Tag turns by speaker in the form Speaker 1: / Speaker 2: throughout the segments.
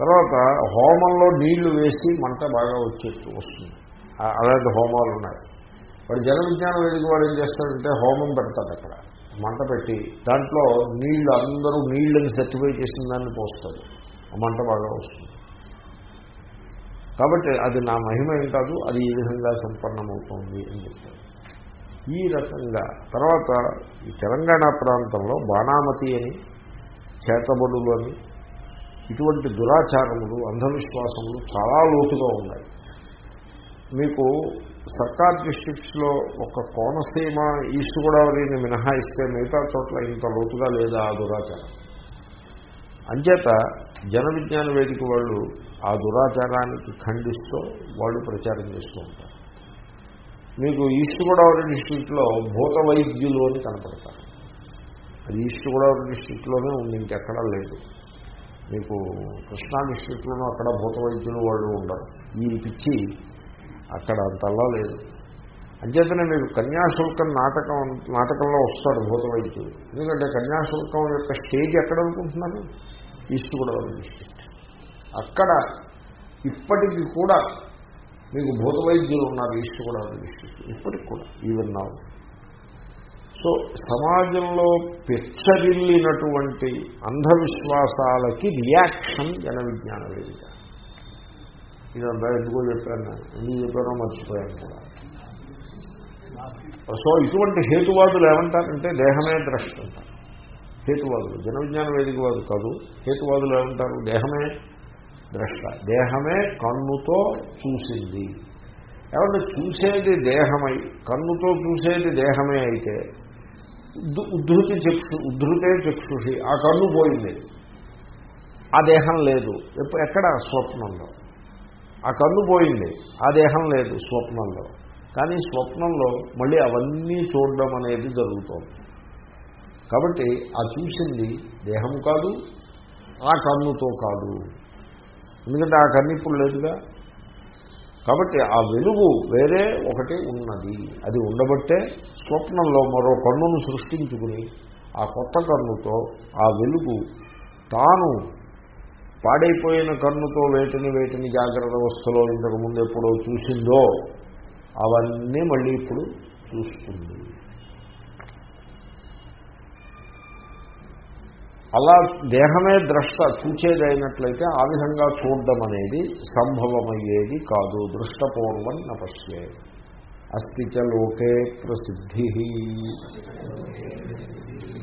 Speaker 1: తర్వాత హోమంలో నీళ్ళు వేసి మంట బాగా వచ్చేట్టు వస్తుంది. అలాంటి హోమాలు ఉన్నాయి. వాడు జన విజ్ఞాన వేదిక వాడు ఏం చేస్తాడంటే హోమం పెడతాడు అక్కడ. మంట పెట్టి దాంట్లో నీళ్ళు అందరూ నీళ్ళని సర్టిఫై చేసిన దాన్ని పోస్తాడు. ఆ మంట బాగా వస్తుంది. కాబట్టి అది నా మహిమ ఏం కాదు అది ఈ విధంగా సంపన్నమవుతుంది అని చెప్తాడు. ఈ రకంగా తర్వాత ఈ తెలంగాణ ప్రాంతంలో బాణామతి అని చేతబడులు అని ఇటువంటి దురాచారములు అంధవిశ్వాసములు చాలా లోతుగా ఉన్నాయి. మీకు సర్కార్ డిస్ట్రిక్ట్స్లో ఒక కోనసీమ ఈస్ట్ గోదావరిని మినహాయిస్తే మిగతా చోట్ల ఇంత లోతుగా లేదా ఆ దురాచారం? అంచేత జన విజ్ఞాన వేదిక వాళ్ళు ఆ దురాచారానికి ఖండిస్తూ వాళ్ళు ప్రచారం చేస్తూ ఉంటారు. మీకు ఈస్ట్ గోదావరి డిస్ట్రిక్ట్లో భూత వైద్యులు అని కనపడతారు. అది ఈస్ట్ గోదావరి డిస్ట్రిక్ట్లోనే ఉంది ఇంకెక్కడా లేదు. మీకు కృష్ణా డిస్ట్రిక్ట్లోనూ అక్కడ భూత వైద్యులు వాళ్ళు ఉండరు. ఈ పిచ్చి అక్కడ అంతలా లేదు. అంచేతనే మీరు కన్యాశుల్కం నాటకం నాటకంలో వస్తాడు భూత వైద్యుడు ఎందుకంటే కన్యాశుల్కం యొక్క స్టేజ్ ఎక్కడ అనుకుంటున్నాను? East Godavari district. అక్కడ ఇప్పటికి కూడా మీకు భూత వైద్యులు ఉన్నారు ఈస్ట్ గోదావరి డిస్ట్రిక్ట్. ఇప్పటికి కూడా ఈవెన్ నావు సో సమాజంలో పెచ్చరిల్లినటువంటి అంధవిశ్వాసాలకి రియాక్షన్ జన విజ్ఞాన వేదిక. ఇదంతా ఎందుకో చెప్పాను నేను. ఎందుకు చెప్పానో మర్చిపోయాను కూడా. సో ఇటువంటి హేతువాదులు ఏమంటారంటే దేహమే ద్రష్ట. అంటారు హేతువాదులు. జన విజ్ఞాన వేదికవాదు కాదు. హేతువాదులు ఏమంటారు? దేహమే ద్రష్ట. దేహమే కన్నుతో చూసింది. ఏమంటే చూసేది దేహమై కన్నుతో చూసేది దేహమే అయితే ఉద్ధృతి చక్షు ఉద్ధృతే చక్షుషి. ఆ కన్ను పోయింది. ఆ దేహం లేదు. ఎక్కడ? స్వప్నంలో. ఆ కన్ను పోయింది. ఆ దేహం లేదు స్వప్నంలో. కానీ స్వప్నంలో మళ్ళీ అవన్నీ చూడడం అనేది జరుగుతోంది. కాబట్టి ఆ చూసింది దేహం కాదు ఆ కన్నుతో కాదు. ఎందుకంటే ఆ కన్ను ఇప్పుడు లేదుగా? కాబట్టి ఆ వెలుగు వేరే ఒకటి ఉన్నది. అది ఉండబట్టే స్వప్నంలో మరో కన్నును సృష్టించుకుని ఆ కొత్త కన్నుతో ఆ వెలుగు తాను పాడైపోయిన కన్నుతో వేటిని వేటిని జాగ్రత్త అవస్థలో ఇంతకు ముందు ఎప్పుడో చూసిందో అవన్నీ మళ్ళీ ఇప్పుడు చూస్తుంది. అలా దేహమే ద్రష్ట చూచేదైనట్లయితే ఆ విధంగా చూడడం అనేది సంభవమయ్యేది కాదు. దృష్టపూర్వం నపశ్యే. అస్థిత లోకే ప్రసిద్ధి.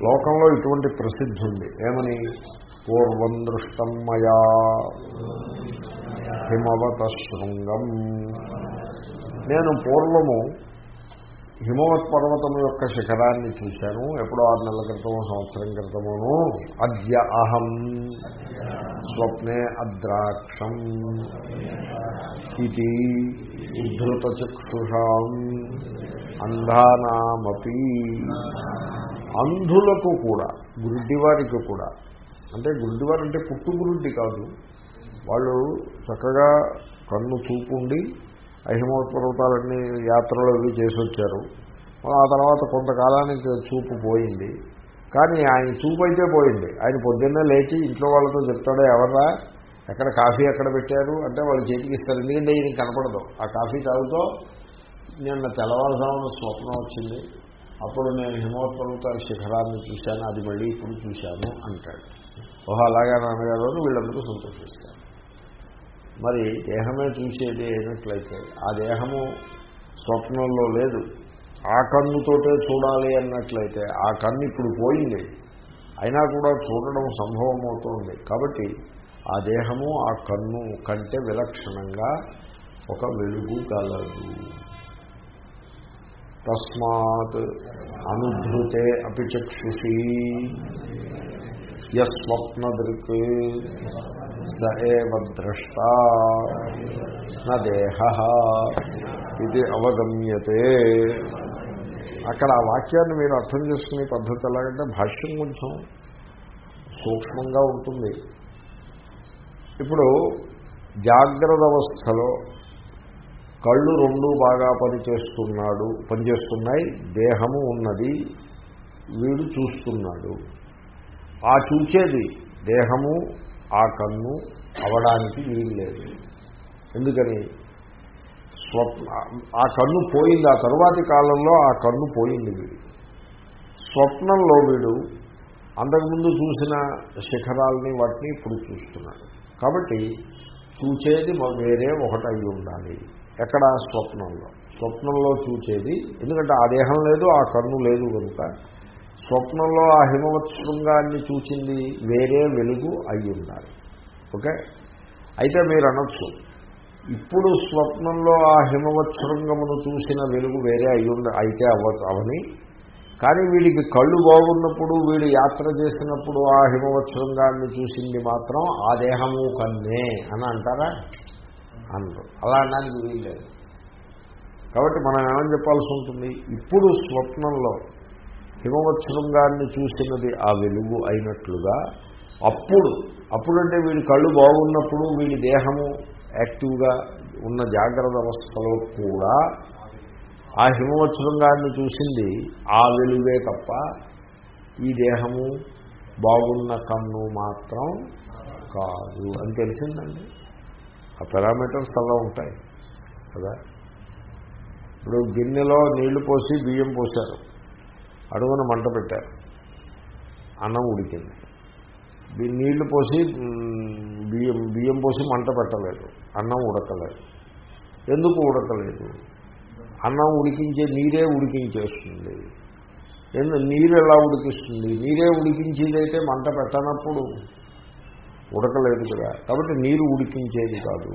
Speaker 1: లోకంలో ఇటువంటి ప్రసిద్ధి ఉంది. ఏమని? పూర్వం దృష్టం మయా. హిమవత శృంగం. నేను పూర్వము హిమవత్ పర్వతం యొక్క శిఖరాన్ని చూశాను. ఎప్పుడో ఆరు నెలల క్రితమో సంవత్సరం క్రితమోను. అద్య అహం. స్వప్నే అద్రాక్షం. ఇది ఉద్ధృతచక్షుషాం. అంధానామపి. అంధులకు కూడా గురుడ్డివారికి కూడా. అంటే గుడ్డివారు అంటే పుట్టు గురుడ్డి కాదు. వాళ్ళు చక్కగా కన్ను చూపుండి అహిమోత్ పర్వతాలన్నీ యాత్రలు అవి చేసి వచ్చారు ఆ తర్వాత కొంతకాలానికి చూపు పోయింది. కానీ ఆయన చూపు అయితే పోయింది. ఆయన పొద్దున్నే లేచి ఇంట్లో వాళ్ళతో చెప్తాడో ఎవరా ఎక్కడ కాఫీ ఎక్కడ పెట్టారు? అంటే వాళ్ళు చేతికి ఇస్తారు. ఎందుకంటే ఈయన కనపడదు. ఆ కాఫీ తాగుతో నిన్న తెల్లవారుజామున స్వప్నం వచ్చింది. అప్పుడు నేను హిమవత్ శిఖరాన్ని చూశాను. అది మళ్ళీ ఇప్పుడు చూశాను అంటాడు. ఓహో అలాగే నాన్నగారు? వీళ్ళందరూ సంతోషిస్తారు. మరి దేహమే చూసేది అయినట్లయితే ఆ దేహము స్వప్నంలో లేదు. ఆ కన్నుతోటే చూడాలి అన్నట్లయితే ఆ కన్ను ఇప్పుడు పోయింది. అయినా కూడా చూడడం సంభవం అవుతుంది కాబట్టి ఆ దేహము ఆ కన్ను కంటే విలక్షణంగా ఒక వెలుగు కలదు తస్మాత్ అనుభృతే అపి చక్షుషి. యస్వప్నదృక్. స ఏవ ద్రష్ట నేహ ఇది అవగమ్యతే. అక్కడ ఆ వాక్యాన్ని మీరు అర్థం చేసుకునే పద్ధతి ఎలాగంటే భాష్యం కొంచెం సూక్ష్మంగా ఉంటుంది. ఇప్పుడు జాగ్రత్త అవస్థలో కళ్ళు రెండు బాగా పనిచేస్తున్నాడు పనిచేస్తున్నాయి దేహము ఉన్నది వీడు చూస్తున్నాడు. ఆ చూచేది దేహము ఆ కన్ను అవడానికి వీలు లేదు. ఎందుకని? స్వప్న ఆ కన్ను పోయింది. ఆ తరువాతి కాలంలో ఆ కన్ను పోయింది వీడు. స్వప్నంలో వీడు అంతకుముందు చూసిన శిఖరాలని వాటిని ఇప్పుడు చూస్తున్నాడు. కాబట్టి చూచేది వేరే ఒకటి అయి ఉండాలి. ఎక్కడ? స్వప్నంలో. స్వప్నంలో చూచేది. ఎందుకంటే ఆ దేహం లేదు ఆ కన్ను లేదు కనుక స్వప్నంలో ఆ హిమవత్ శృంగాన్ని చూచింది వేరే వెలుగు అయి ఉండాలి ఓకే? అయితే మీరు అనొచ్చు ఇప్పుడు స్వప్నంలో ఆ హిమవత్ శృంగమును చూసిన వెలుగు వేరే అయి ఉండ అయితే అవ్వచ్చు అవని. కానీ వీడికి కళ్ళు బాగున్నప్పుడు వీడు యాత్ర చేసినప్పుడు ఆ హిమవత్ శృంగాన్ని చూసింది మాత్రం ఆ దేహము కన్నే అని అంటారా? అనరు. అలా అనడానికి వీల్లేదు. కాబట్టి మనం ఏమని చెప్పాల్సి ఉంటుంది? ఇప్పుడు స్వప్నంలో హిమవత్సృంగాన్ని చూసినది ఆ వెలుగు అయినట్లుగా అప్పుడు అప్పుడంటే వీడి కళ్ళు బాగున్నప్పుడు వీడి దేహము యాక్టివ్గా ఉన్న జాగ్రత్త అవస్థలో కూడా ఆ హిమవత్సృంగాన్ని చూసింది ఆ వెలుగే తప్ప ఈ దేహము బాగున్న కన్ను మాత్రం కాదు అని తెలిసిందండి. ఆ పారామీటర్స్ అలా ఉంటాయి కదా. ఇప్పుడు గిన్నెలో నీళ్ళు పోసి బియ్యం పోశారు. అడుగున మంట పెట్టారు. అన్నం ఉడికింది. నీళ్ళు పోసి బియ్యం బియ్యం పోసి మంట పెట్టలేదు. అన్నం ఉడకలేదు. ఎందుకు ఉడకలేదు? అన్నం ఉడికించే నీరే ఉడికించేస్తుంది. ఎందు నీరు ఎలా ఉడికిస్తుంది? నీరే ఉడికించేదైతే మంట పెట్టనప్పుడు ఉడకలేదు కదా. కాబట్టి నీరు ఉడికించేది కాదు.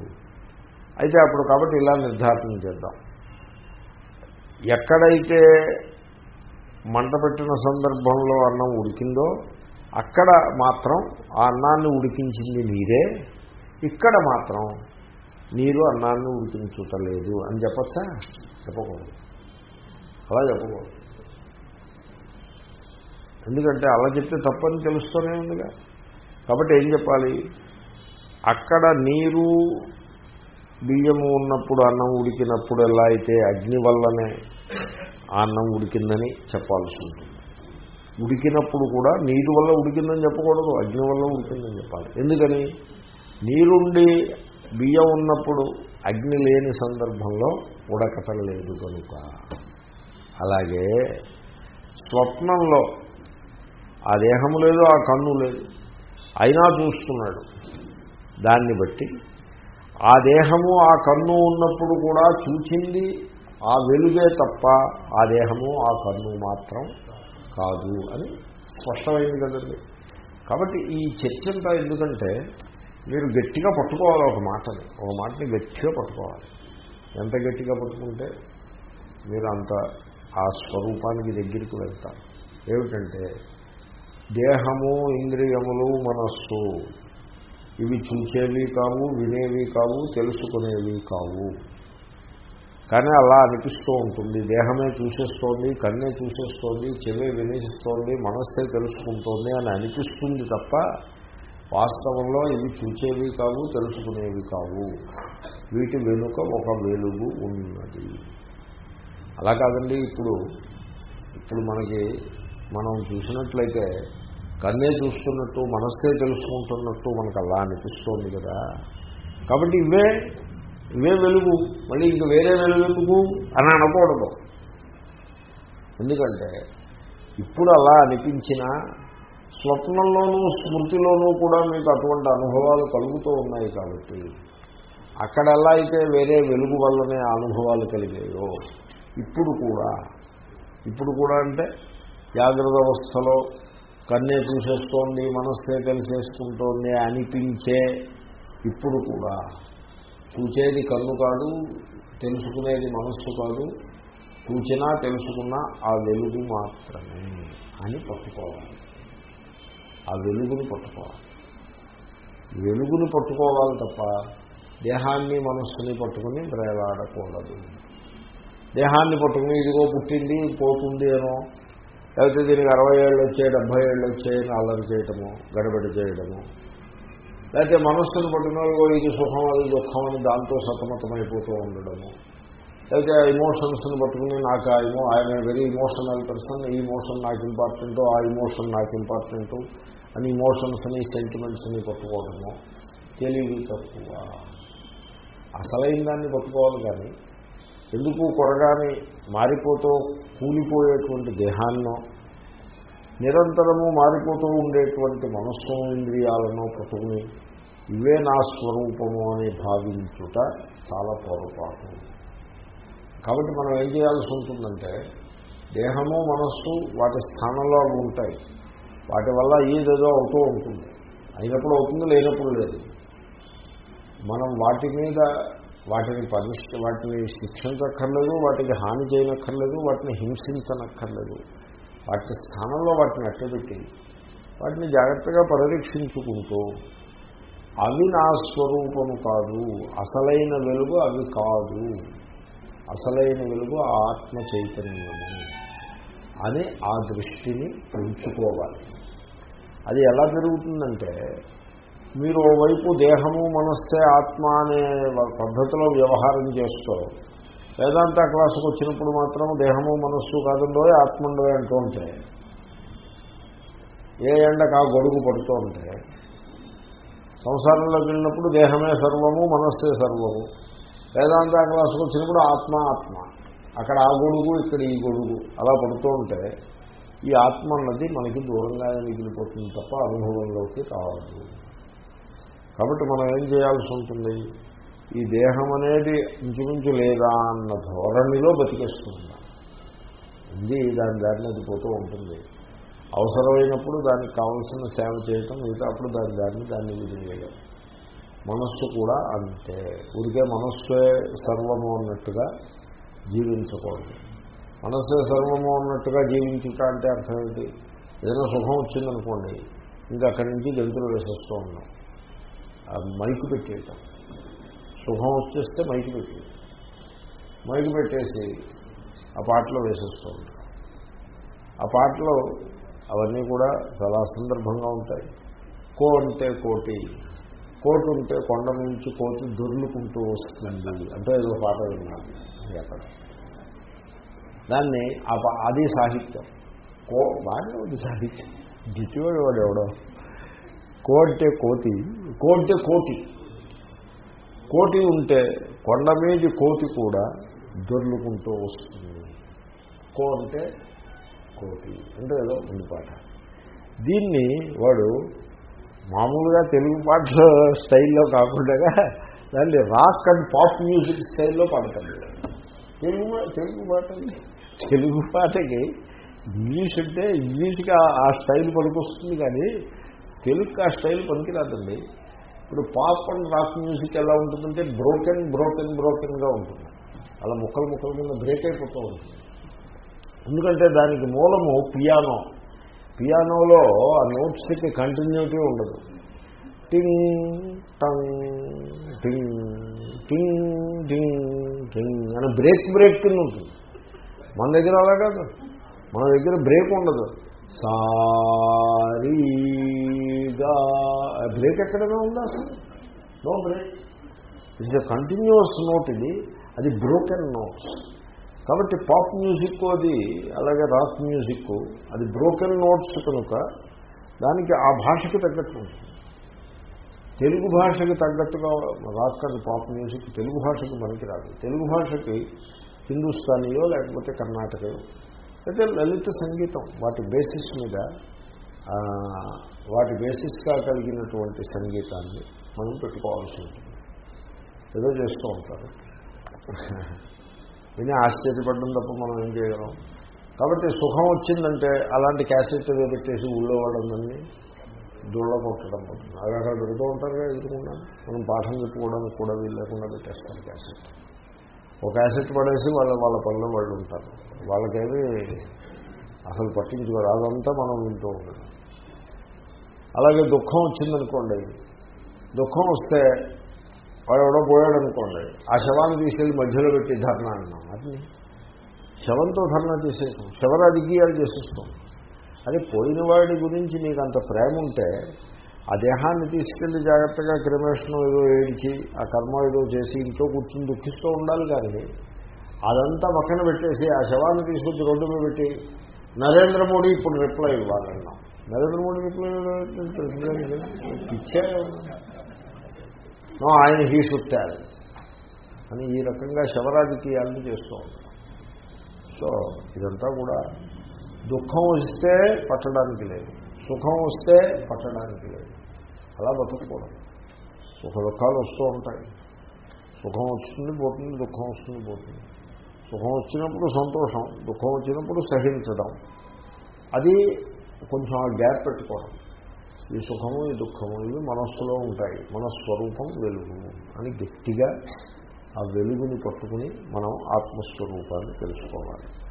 Speaker 1: అయితే అప్పుడు కాబట్టి ఇలా నిర్ధారణ చేద్దాం. ఎక్కడైతే మంట పెట్టిన సందర్భంలో అన్నం ఉడికిందో అక్కడ మాత్రం ఆ అన్నాన్ని ఉడికించింది నీరే ఇక్కడ మాత్రం నీరు అన్నాన్ని ఉడికించుటలేదు అని చెప్పచ్చా? చెప్పకూడదు. అలా చెప్పకూడదు. ఎందుకంటే అలా చెప్తే తప్పని తెలుస్తూనే ఉందిగా. కాబట్టి ఏం చెప్పాలి? అక్కడ నీరు బియ్యము ఉన్నప్పుడు అన్నం ఉడికినప్పుడు ఎలా అయితే అగ్ని వల్లనే అన్నం ఉడికిందని చెప్పాల్సి ఉంటుంది. ఉడికినప్పుడు కూడా నీరు వల్ల ఉడికిందని చెప్పకూడదు అగ్ని వల్ల ఉడికిందని చెప్పాలి. ఎందుకని? నీరుండి బియ్యం ఉన్నప్పుడు అగ్ని లేని సందర్భంలో ఉడకటం లేదు కనుక. అలాగే స్వప్నంలో ఆ దేహము లేదు ఆ కన్ను లేదు. అయినా చూస్తున్నాడు. దాన్ని బట్టి ఆ దేహము ఆ కన్ను ఉన్నప్పుడు కూడా చూచింది ఆ వెలుగే తప్ప ఆ దేహము ఆ కన్ను మాత్రం కాదు అని స్పష్టమైంది కదండి. కాబట్టి ఈ చర్చంతా ఎందుకంటే మీరు గట్టిగా పట్టుకోవాలి ఒక మాటని ఒక మాటని గట్టిగా పట్టుకోవాలి. ఎంత గట్టిగా పట్టుకుంటే మీరు అంత ఆ స్వరూపానికి దగ్గరికి వెళ్తారు. ఏమిటంటే దేహము ఇంద్రియములు మనస్సు ఇవి చూసేవి కావు వినేవి కావు తెలుసుకునేవి కావు. కానీ అలా అనిపిస్తూ ఉంటుంది. దేహమే చూసేస్తోంది కన్నే చూసేస్తోంది చెవే వినేసిస్తోంది మనస్సే తెలుసుకుంటోంది అని అనిపిస్తుంది తప్ప వాస్తవంలో ఇవి చూసేవి కావు తెలుసుకునేవి కావు. వీటి వెనుక ఒక వెలుగు ఉన్నది. అలా కాదండి ఇప్పుడు ఇప్పుడు మనకి మనం చూసినట్లయితే కన్నే చూస్తున్నట్టు మనస్సే తెలుసుకుంటున్నట్టు మనకు అలా అనిపిస్తోంది కదా. కాబట్టి ఇవే ఇవే వెలుగు. మళ్ళీ ఇంక వేరే వెలుగు అని అనకూడదు. ఎందుకంటే ఇప్పుడు అలా అనిపించిన స్వప్నంలోనూ స్మృతిలోనూ కూడా మీకు అటువంటి అనుభవాలు కలుగుతూ ఉన్నాయి కాబట్టి అక్కడ ఎలా అయితే వేరే వెలుగు వల్లనే అనుభవాలు కలిగాయో ఇప్పుడు కూడా ఇప్పుడు కూడా అంటే జాగ్రత్త అవస్థలో కన్నే చూసేస్తోంది మనస్సే తెలిసేసుకుంటోంది అనిపించే ఇప్పుడు కూడా. చూచేది కన్ను కాదు తెలుసుకునేది మనస్సు కాదు చూచినా తెలుసుకున్నా ఆ వెలుగు మాత్రమే అని పట్టుకోవాలి. ఆ వెలుగుని పట్టుకోవాలి. వెలుగును పట్టుకోవాలి తప్ప దేహాన్ని మనస్సుని పట్టుకుని బ్రేలాడకూడదు దేహాన్ని పట్టుకుని ఇదిగో పుట్టింది పోతుంది అనో లేకపోతే దీనికి అరవై ఏళ్ళు వచ్చాయి డెబ్భై ఏళ్ళు వచ్చాయని అల్లరి చేయటము గడబడి చేయడము లేకపోతే మనస్సును వాళ్ళు ఇది సుఖం అది దుఃఖం అని దాంతో సతమతమైపోతూ ఉండడము. లేకపోతే ఆ ఇమోషన్స్ని పట్టుకుని నాకు ఆ ఇమో ఆయన వెరీ ఇమోషనల్ పర్సన్ ఈ ఇమోషన్ నాకు ఇంపార్టెంట్ ఆ ఇమోషన్ నాకు ఇంపార్టెంట్ అని ఇమోషన్స్ని సెంటిమెంట్స్ని పట్టుకోవడము. తెలివి తక్కువ. అసలైన దాన్ని పట్టుకోవాలి కానీ ఎందుకు కొరగాని మారిపోతూ కూలిపోయేటువంటి దేహాన్నో నిరంతరము మారిపోతూ ఉండేటువంటి మనస్సు ఇంద్రియాలను పట్టుకుని ఇవే నా స్వరూపము అని భావించుట చాలా పొరపాటు. కాబట్టి మనం ఏం చేయాల్సి ఉంటుందంటే దేహము మనస్సు వాటి స్థానంలో ఉంటాయి. వాటి వల్ల ఏదేదో అవుతూ ఉంటుంది. అయినప్పుడు అవుతుంది లేనప్పుడు లేదు. మనం వాటి మీద వాటిని పనిష్ వాటిని శిక్షించక్కర్లేదు వాటికి హాని చేయనక్కర్లేదు వాటిని హింసించనక్కర్లేదు. వాటి స్థానంలో వాటిని అట్టబెట్టి వాటిని జాగ్రత్తగా పరిరక్షించుకుంటూ అవి నా స్వరూపము కాదు అసలైన వెలుగు అవి కాదు అసలైన వెలుగు ఆత్మ చైతన్యము అని ఆ దృష్టిని పెంచుకోవాలి అది ఎలా జరుగుతుందంటే మీరు ఓవైపు దేహము మనస్సే ఆత్మ అనే పద్ధతిలో వ్యవహారం చేస్తూ వేదాంత క్లాసుకు వచ్చినప్పుడు మాత్రం దేహము మనస్సు కాదుండో ఆత్మండో అంటూ ఉంటే ఏ ఎండకు ఆ గొడుగు పడుతూ ఉంటే సంసారంలోకి వెళ్ళినప్పుడు దేహమే సర్వము మనస్సే సర్వము. వేదాంత క్లాసుకు వచ్చినప్పుడు ఆత్మ ఆత్మ. అక్కడ ఆ గొడుగు ఇక్కడ ఈ గొడుగు. అలా పడుతూ ఉంటే ఈ ఆత్మ అన్నది మనకి దూరంగా మిగిలిపోతుంది తప్ప అనుభవంలోకి రావద్దు కాబట్టి మనం ఏం చేయాల్సి ఉంటుంది? ఈ దేహం అనేది ఇంచుమించు లేదా అన్న ధోరణిలో బతికేస్తుంది ఉంది దాని దారిని అది పోతూ ఉంటుంది. అవసరమైనప్పుడు దానికి కావలసిన సేవ చేయటం మిగతా అప్పుడు దాని దాన్ని దాన్ని విధివేయడం మనస్సు కూడా అంతే. ఊరికే మనస్సే సర్వము అన్నట్టుగా జీవించకూడదు. మనస్సే సర్వము అన్నట్టుగా జీవించుట అంటే అర్థం ఏంటి? ఏదైనా సుఖం వచ్చిందనుకోండి ఇంకా అక్కడి నుంచి గంతులు వేసేస్తూ ఉన్నాం. మైకు పెట్టేయటం. శుభం వచ్చేస్తే మైకు పెట్టేయటం. మైకు పెట్టేసి ఆ పాటలో వేసేస్తూ ఉంటాం. ఆ పాటలో అవన్నీ కూడా చాలా సందర్భంగా ఉంటాయి. కో అంటే కోటి కోటి ఉంటే కొండ నుంచి కోతి దొర్లుకుంటూ వస్తుంది అంటే ఏదో పాట విన్నాను అక్కడ. దాన్ని అది సాహిత్యం. కో బాగానే ఉంది సాహిత్యం. గిట్టివాడు వాడు ఎవడో? కో అంటే కోతి కో అంటే కోటి. కోటి ఉంటే కొండ మీది కోతి కూడా దొర్లుకుంటూ వస్తుంది. కో అంటే కోటి. అంటే ఏదో ఉంది పాట. దీన్ని వాడు మామూలుగా తెలుగు పాటల స్టైల్లో కాకుండా దాన్ని రాక్ అండ్ పాప్ మ్యూజిక్ స్టైల్లో పాడతాడు. తెలుగు తెలుగు పాట తెలుగు పాటకి ఇంగ్లీష్ అంటే ఇంగ్లీష్గా ఆ స్టైల్ పనికొస్తుంది కానీ తెలుగు ఆ స్టైల్ పనికిరాదండి. ఇప్పుడు పాప్ అండ్ రాక్ మ్యూజిక్ ఎలా ఉంటుందంటే బ్రోకెన్ బ్రోకెన్ బ్రోకెన్గా ఉంటుంది. అలా ముక్కలు ముక్కల కింద బ్రేక్ అయిపోతూ ఉంటుంది. ఎందుకంటే దానికి మూలము పియానో. పియానోలో ఆ నోట్స్కి కంటిన్యూటీ ఉండదు. టింగ్ టంగ్ టింగ్ టింగ్ టింగ్ టింగ్ అని బ్రేక్ బ్రేక్ కింద ఉంటుంది. మన దగ్గర అలా కాదు. మన దగ్గర బ్రేక్ ఉండదు. సారీ. సారీగా బ్రేక్ ఎక్కడైనా ఉందా అసలు? No break it's a continuous note ఇది. అది బ్రోకెన్ నోట్స్ కాబట్టి పాప్ మ్యూజిక్ అది అలాగే రాక్ మ్యూజిక్ అది బ్రోకెన్ నోట్స్ కనుక దానికి ఆ భాషకి తగ్గట్టు ఉంటుంది. తెలుగు భాషకి తగ్గట్టుగా rock and pop music Telugu భాషకి మనకి రాదు. తెలుగు భాషకి హిందుస్థానీయో లేకపోతే కర్ణాటకయో అయితే లలిత సంగీతం వాటి బేసిస్ మీద వాటి బేసిస్గా కలిగినటువంటి సంగీతాన్ని మనం పెట్టుకోవాల్సి ఉంటుంది. ఏదో చేస్తూ ఉంటారు. విని ఆశ్చర్యపడడం తప్ప మనం ఏం చేయగలం. కాబట్టి సుఖం వచ్చిందంటే అలాంటి క్యాసెట్ ఏదో పెట్టేసి ఊళ్ళో వాళ్ళందరినీ దూళ్ళ కొట్టడం పోతుంది అవి అక్కడ పెడుతూ ఉంటారు కదా ఎదురుకుండా మనం పాఠం చెప్పుకోవడానికి కూడా వీలు లేకుండా పెట్టేస్తారు క్యాసెట్. ఒక క్యాసెట్ పడేసి వాళ్ళ వాళ్ళ పనులు వాళ్ళు ఉంటారు. వాళ్ళకేమి అసలు పట్టించుకోరు. అదంతా మనం వింటూ ఉంటుంది అలాగే దుఃఖం వచ్చిందనుకోండి దుఃఖం వస్తే వాడు ఎవడో పోయాడు అనుకోండి ఆ శవాన్ని తీసుకెళ్ళి మధ్యలో పెట్టి ధర్నా అన్నాం. అది శవంతో ధర్నా చేసేసాం. శవరాజకీయాలు చేసేస్తాం. అది పోయిన వాడి గురించి నీకు అంత ప్రేమ ఉంటే ఆ దేహాన్ని తీసుకెళ్ళి జాగ్రత్తగా క్రమేషణం ఏదో ఏడిచి ఆ కర్మ ఏదో చేసి ఇంట్లో కూర్చుని దుఃఖిస్తూ ఉండాలి కానీ అదంతా పక్కన పెట్టేసి ఆ శవాన్ని తీసుకొచ్చి రోడ్డు మీద పెట్టి నరేంద్ర మోడీ ఇప్పుడు రిప్లై ఇవ్వాలన్నాం. నరేంద్ర మోడీ విప్లవం పిచ్చే ఆయన హీ చుట్టారు అని ఈ రకంగా శవరాజకీయాలను చేస్తూ ఉంటారు. సో ఇదంతా కూడా దుఃఖం వస్తే పట్టడానికి లేదు. సుఖం వస్తే పట్టడానికి లేదు. అలా బతకూడదు సుఖ దుఃఖాలు వస్తూ ఉంటాయి. సుఖం వస్తుంది పోతుంది దుఃఖం వస్తుంది పోతుంది. సుఖం వచ్చినప్పుడు సంతోషం దుఃఖం వచ్చినప్పుడు సహించడం. అది కొంచెం ఆ గ్యాప్ పెట్టుకోవడం. ఈ సుఖము ఈ దుఃఖము ఇవి మనస్సులో ఉంటాయి. మన స్వరూపం వెలుగు అని గట్టిగా ఆ వెలుగుని పట్టుకుని మనం ఆత్మస్వరూపాన్ని తెలుసుకోవాలి.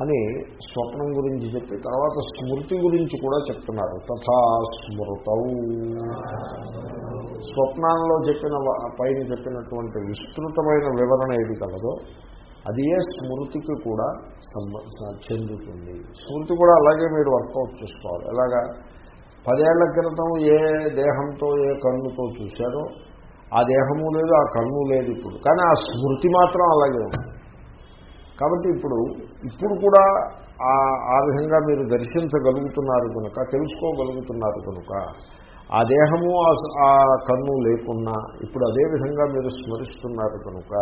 Speaker 1: అని స్వప్నం గురించి చెప్పి తర్వాత స్మృతి గురించి కూడా చెప్తున్నారు. తథా స్మృతం. స్వప్నాల్లో చెప్పిన పైన చెప్పినటువంటి విస్తృతమైన వివరణ ఏది కలదో అది ఏ స్మృతికి కూడా చెందుతుంది. స్మృతి కూడా అలాగే మీరు వర్కౌట్ చేసుకోవాలి. ఎలాగా? పదేళ్ళ క్రితం ఏ దేహంతో ఏ కన్నుతో చూశారో ఆ దేహము లేదు ఆ కన్ను లేదు ఇప్పుడు. కానీ ఆ స్మృతి మాత్రం అలాగే ఉంది. కాబట్టి ఇప్పుడు ఇప్పుడు కూడా ఆ విధంగా మీరు దర్శించగలుగుతున్నారు కనుక తెలుసుకోగలుగుతున్నారు కనుక ఆ దేహము ఆ కన్ను లేకున్నా ఇప్పుడు అదేవిధంగా మీరు స్మరిస్తున్నారు కనుక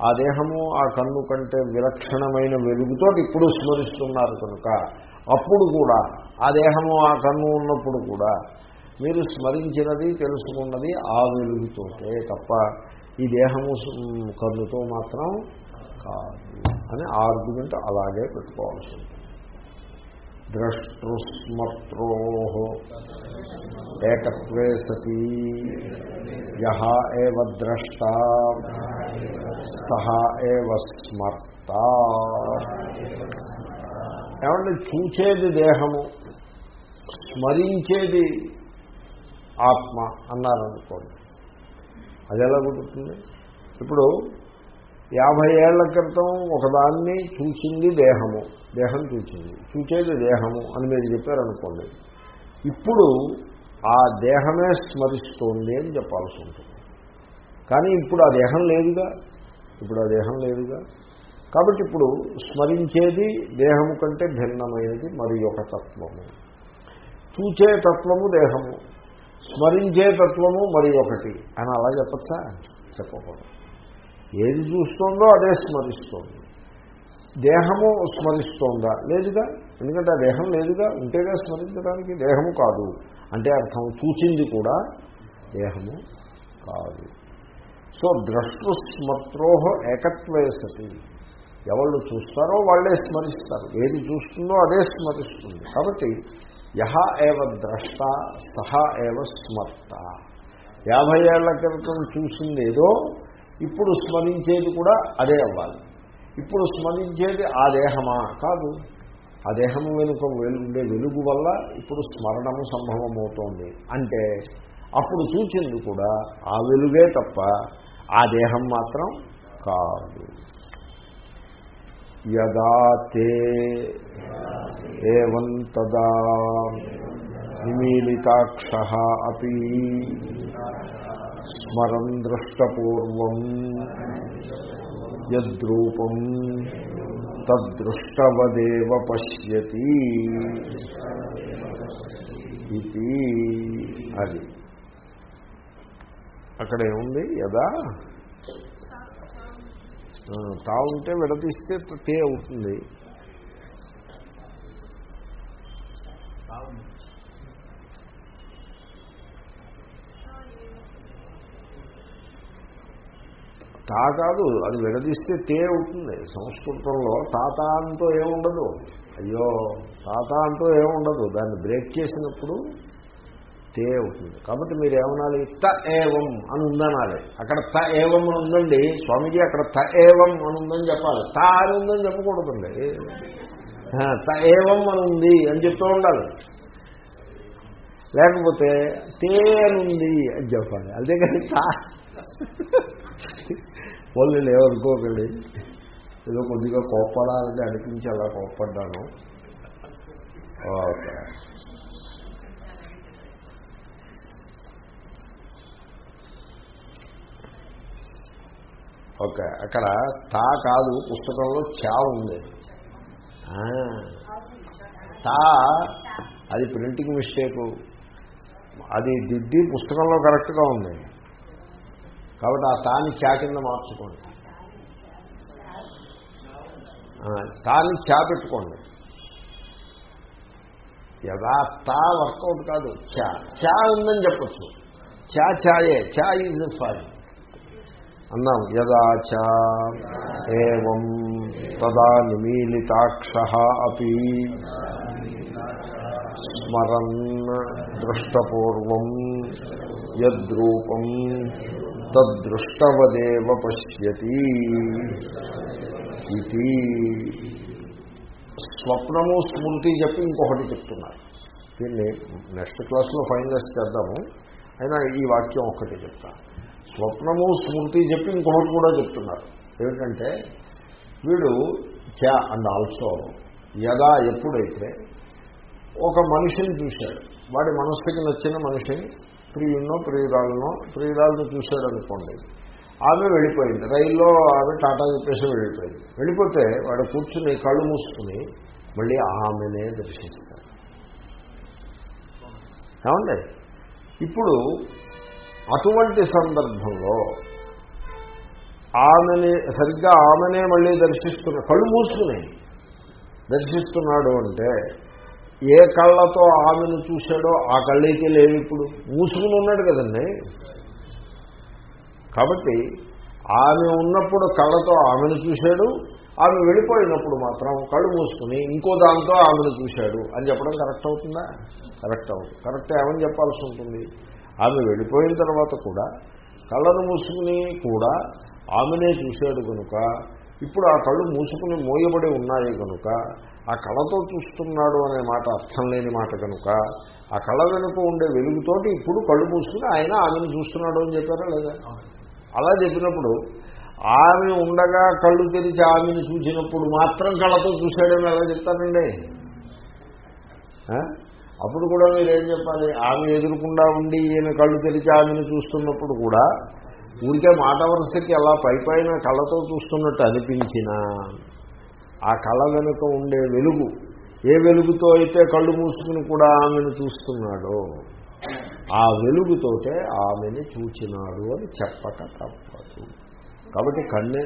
Speaker 1: ఆ దేహము ఆ కన్ను కంటే విలక్షణమైన వెలుగుతో ఇప్పుడు స్మరిస్తున్నారు కనుక అప్పుడు కూడా ఆ దేహము ఆ కన్ను ఉన్నప్పుడు కూడా మీరు స్మరించినది తెలుసుకున్నది ఆ వెలుగుతోటే తప్ప ఈ దేహము కన్నుతో మాత్రం కాదు అని ఆర్గ్యుమెంట్ అలాగే పెట్టుకోవాల్సి ఉంటుంది. ద్రష్టృస్మర్త్రో ఏకత్వే సతీ. యహ ఏవ ద్రష్ట. సహ ఏవ స్మర్త. ఏమంటే చూచేది దేహము స్మరించేది ఆత్మ అన్నారనుకోండి. అది ఎలా కుదురుతుంది? ఇప్పుడు యాభై ఏళ్ళ క్రితం ఒకదాన్ని చూసింది దేహము. దేహం చూసింది. చూచేది దేహము అని మీరు చెప్పారనుకోండి. ఇప్పుడు ఆ దేహమే స్మరిస్తోంది అని చెప్పాల్సి ఉంటుంది. కానీ ఇప్పుడు ఆ దేహం లేదుగా. ఇప్పుడు ఆ దేహం లేదుగా. కాబట్టి ఇప్పుడు స్మరించేది దేహము కంటే భిన్నమైనది మరి ఒక తత్వము. చూచే తత్వము దేహము. స్మరించే తత్వము మరి ఒకటి. అని అలా చెప్పచ్చా? చెప్పకూడదు. ఏది చూస్తోందో అదే స్మరిస్తోంది. దేహము స్మరిస్తోందా? లేదుగా. ఎందుకంటే ఆ దేహం లేదుగా. ఉంటేగా స్మరించడానికి దేహము కాదు. అంటే అర్థం చూచింది కూడా దేహము కాదు. సో ద్రష్టు స్మర్త్రోహ ఏకత్వే సతి ఎవళ్ళు చూస్తారో వాళ్ళే స్మరిస్తారు. ఏది చూస్తుందో అదే స్మరిస్తుంది. కాబట్టి యహ ఏవ ద్రష్ట సహ ఏవ స్మర్త. యాభై ఏళ్ళ క్రితం చూసింది ఏదో ఇప్పుడు స్మరించేది కూడా అదే అవ్వాలి. ఇప్పుడు స్మరించేది ఆ దేహమా? కాదు. ఆ దేహము వెనుక ఉండే వెలుగు వల్ల ఇప్పుడు స్మరణము సంభవమవుతోంది. అంటే అప్పుడు చూచింది కూడా ఆ వెలుగే తప్ప ఆ దేహం మాత్రం కాదు. యదాతే ఏవం తదా నిమీలితాక్ష అపి. స్మరం దృష్టపూర్వం యద్రూపం తద్దృష్టవదేవ పశ్యతి ఇది అది. అక్కడ ఏముంది? యదా? తా ఉంటే విడదీస్తే తే అవుతుంది. తా కాదు అది విడదీస్తే తే అవుతుంది సంస్కృతంలో తాత అంటూ ఏముండదు. అయ్యో తాత అంటూ ఏముండదు. దాన్ని బ్రేక్ చేసినప్పుడు తే అవుతుంది కాబట్టి మీరు ఏమనాలి? త ఏవం అని ఉందనాలి. అక్కడ త ఏవం అని ఉందండి. స్వామీజీ అక్కడ త ఏవం అని ఉందని చెప్పాలి. త అని ఉందని చెప్పకూడదండి. త ఏవం అని ఉంది అని చెప్తూ ఉండాలి. లేకపోతే తే అని ఉంది అని చెప్పాలి. అంతేకాని తా వాళ్ళు లేవనుకోకండి ఏదో కొద్దిగా కోప్పడాలని అనిపించి అలా కోప్పడ్డాను. ఓకే. ఓకే అక్కడ తా కాదు పుస్తకంలో చా ఉంది. తా అది ప్రింటింగ్ మిస్టేకు. అది దిద్ది పుస్తకంలో కరెక్ట్గా ఉంది. కాబట్టి ఆ తాని చా కింద మార్చుకోండి. తాని చా పెట్టుకోండి. యథా తా వర్కౌట్ కాదు చా చా ఉందని చెప్పచ్చు. చా ఛాయే చా ఈజ్ సారీ అన్నాం యదా చ ఏం తదా నిమీలితాక్ష అపి స్మరన్ దృష్టపూర్వం యద్రూపం తద్దృష్టవదేవ పశ్యతి ఇది స్వప్నము స్మృతి చెప్పి ఇంకొకటి చెప్తున్నారు. దీన్ని నెక్స్ట్ క్లాస్లో ఫైనలైజ్ చేద్దాము. అయినా ఈ వాక్యం ఒక్కటి చెప్తా. స్వప్నము స్మృతి చెప్పి ఇంకొకటి కూడా చెప్తున్నారు. ఏమిటంటే వీడు చ అండ్ ఆల్సో యదా ఎప్పుడైతే ఒక మనిషిని చూశాడు వాడి మనస్సుకి నచ్చిన మనిషిని ప్రియున్నో ప్రియురాలనో ప్రియురాలను చూశాడు అనుకోండి ఆమె వెళ్ళిపోయింది. రైల్లో ఆమె టాటా చెప్పేసి వెళ్ళిపోయింది. వెళ్ళిపోతే వాడు కూర్చుని కళ్ళు మూసుకుని మళ్ళీ ఆమెనే దర్శిస్తాడు ఏమండి? ఇప్పుడు అటువంటి సందర్భంలో ఆమెని సరిగ్గా ఆమెనే మళ్ళీ దర్శిస్తున్నా కళ్ళు మూసుకుని దర్శిస్తున్నాడు అంటే ఏ కళ్ళతో ఆమెను చూశాడో ఆ కళ్ళైతే లేవు ఇప్పుడు. మూసుకుని ఉన్నాడు కదండి. కాబట్టి ఆమె ఉన్నప్పుడు కళ్ళతో ఆమెను చూశాడు ఆమె వెళ్ళిపోయినప్పుడు మాత్రం కళ్ళు మూసుకుని ఇంకో దాంతో ఆమెను చూశాడు అని చెప్పడం కరెక్ట్ అవుతుందా? కరెక్ట్ అవుతుంది. కరెక్ట్ ఏమని చెప్పాల్సి ఉంటుంది? ఆమె వెళ్ళిపోయిన తర్వాత కూడా కళ్ళను మూసుకుని కూడా ఆమెనే చూశాడు కనుక ఇప్పుడు ఆ కళ్ళు మూసుకుని మోయబడి ఉన్నాయి కనుక ఆ కళతో చూస్తున్నాడు అనే మాట అర్థం లేని మాట కనుక ఆ కళ వెనుక ఉండే వెలుగుతోటి ఇప్పుడు కళ్ళు మూసుకుని ఆయన ఆమెను చూస్తున్నాడు అని చెప్పారా లేదా? అలా చెప్పినప్పుడు ఆమె ఉండగా కళ్ళు తెరిచి ఆమెను చూసినప్పుడు మాత్రం కళ్ళతో చూశాడని ఎలా చెప్తానండి? అప్పుడు కూడా మీరు ఏం చెప్పాలి? ఆమె ఎదురుకుండా ఉండి ఈయన కళ్ళు తెరిచి ఆమెను చూస్తున్నప్పుడు కూడా ఊరికే మాట వరుసకి అలా పై పైన కళ్ళతో చూస్తున్నట్టు అనిపించినా ఆ కళ వెనుక ఉండే వెలుగు ఏ వెలుగుతో అయితే కళ్ళు మూసుకుని కూడా ఆమెను చూస్తున్నాడో ఆ వెలుగుతోటే ఆమెని చూచినాడు అని చెప్పక తప్పదు. కాబట్టి కన్నే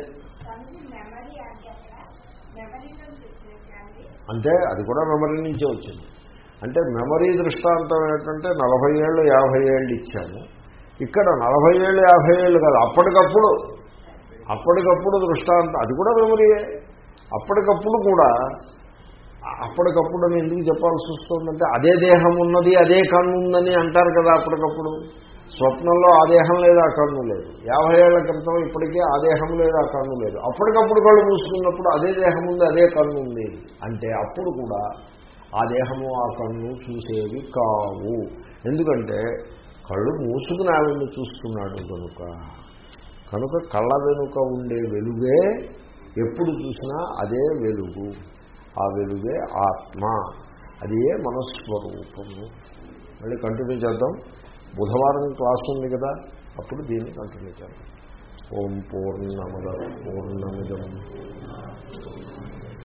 Speaker 2: అంటే
Speaker 1: అది కూడా మెమరీ నుంచే వచ్చింది. అంటే మెమరీ దృష్టాంతం ఏంటంటే నలభై ఏళ్ళు యాభై ఏళ్ళు ఇచ్చాము. ఇక్కడ నలభై ఏళ్ళు యాభై ఏళ్ళు కాదు అప్పటికప్పుడు. అప్పటికప్పుడు దృష్టాంతం అది కూడా మెమరీయే. అప్పటికప్పుడు కూడా అప్పటికప్పుడు అని ఎందుకు చెప్పాల్సి వస్తుందంటే అదే దేహం ఉన్నది అదే కన్ను ఉందని అంటారు కదా అప్పటికప్పుడు. స్వప్నంలో ఆ దేహం లేదు ఆ కన్ను లేదు. యాభై ఏళ్ళ క్రితం ఇప్పటికే ఆ దేహం లేదు ఆ కన్ను లేదు. అప్పటికప్పుడు కళ్ళు మూసుకున్నప్పుడు అదే దేహం ఉంది అదే కన్ను ఉంది. అంటే అప్పుడు కూడా ఆ దేహము ఆ కన్ను చూసేవి కావు. ఎందుకంటే కళ్ళు మూసుకుని ఆవిడ్ని చూస్తున్నాడు కనుక. కనుక కళ్ళ వెనుక ఉండే వెలుగే ఎప్పుడు చూసినా అదే వెలుగు. ఆ వెలుగే ఆత్మ. అది ఏ మనస్వరూపము మళ్ళీ కంటిన్యూ చేద్దాం. బుధవారం క్లాస్ ఉంది కదా అప్పుడు దీన్ని కంటిన్యూ చేద్దాం. ఓం పూర్ణమద పూర్ణమిదం.